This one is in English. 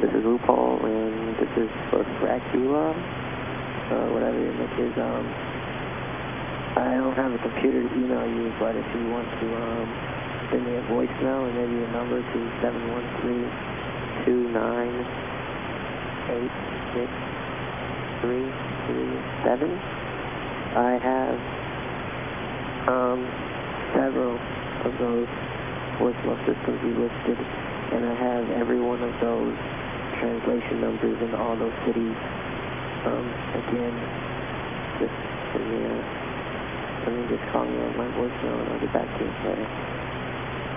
This is RuPaul, and this is for Dracula, uh, whatever your nick is. Um, I don't have a computer to email you, but if you want to um, send me a voicemail and maybe a number to 713-298-6337, I have um, several of those voicemail systems you listed, and I have every one of those translation numbers in all those cities. Um, again, just send me mean, just call me on my voicemail and I'll get back to you later.